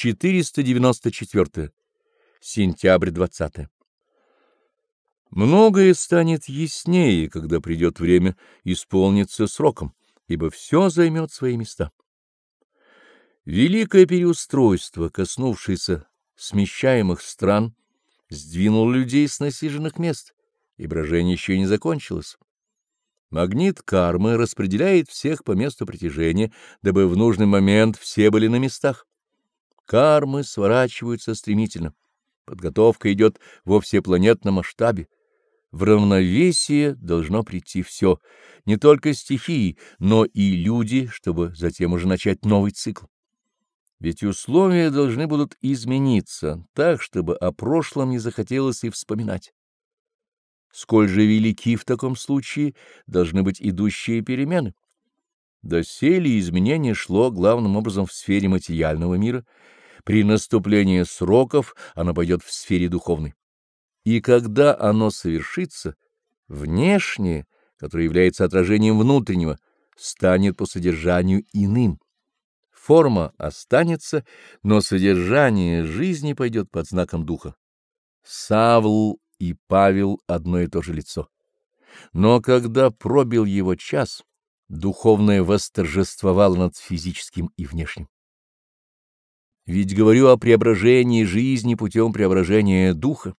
494. Сентябрь 20. Многое станет яснее, когда придет время исполниться сроком, ибо все займет свои места. Великое переустройство, коснувшееся смещаемых стран, сдвинуло людей с насиженных мест, и брожение еще не закончилось. Магнит кармы распределяет всех по месту притяжения, дабы в нужный момент все были на местах. Кармы сворачиваются стремительно. Подготовка идет во всепланетном масштабе. В равновесие должно прийти все, не только стихии, но и люди, чтобы затем уже начать новый цикл. Ведь условия должны будут измениться так, чтобы о прошлом не захотелось и вспоминать. Сколь же велики в таком случае должны быть идущие перемены. Доселе изменение шло главным образом в сфере материального мира — при наступлении сроков оно пойдет в сфере духовной. И когда оно совершится, внешнее, которое является отражением внутреннего, станет по содержанию иным. Форма останется, но содержание жизни пойдет под знаком духа. Савл и Павел — одно и то же лицо. Но когда пробил его час, духовное восторжествовало над физическим и внешним. Ведь говорю о преображении жизни путем преображения духа.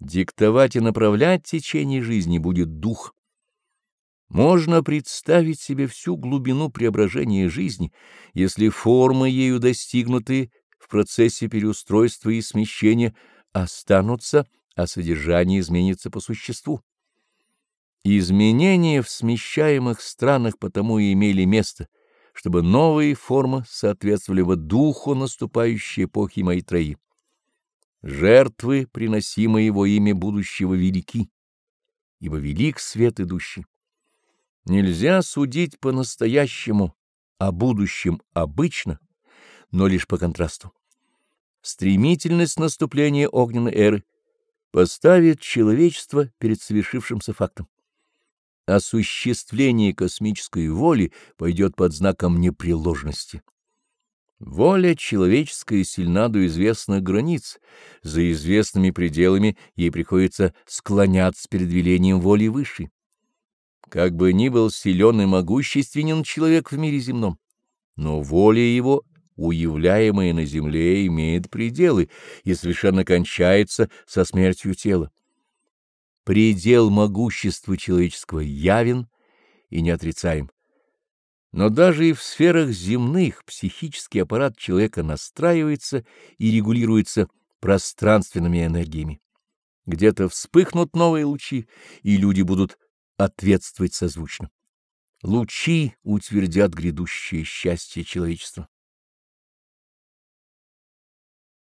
Диктовать и направлять течение жизни будет дух. Можно представить себе всю глубину преображения жизни, если формы ею достигнутые в процессе переустройства и смещения останутся, а содержание изменится по существу. Изменения в смещаемых странах потому и имели место — чтобы новые формы соответствовали бы духу наступающей эпохи Майтреи. Жертвы, приносимые во имя будущего, велики, ибо велик свет идущий. Нельзя судить по-настоящему о будущем обычно, но лишь по контрасту. Стремительность наступления огненной эры поставит человечество перед совершившимся фактом осуществление космической воли пойдет под знаком непреложности. Воля человеческая сильна до известных границ, за известными пределами ей приходится склоняться перед велением воли высшей. Как бы ни был силен и могущественен человек в мире земном, но воля его, уявляемая на земле, имеет пределы и совершенно кончается со смертью тела. Предел могущества человеческого явен и неотрицаем. Но даже и в сферах земных психический аппарат человека настраивается и регулируется пространственными энергиями. Где-то вспыхнут новые лучи, и люди будут ответствовать созвучно. Лучи утвердят грядущее счастье человечества.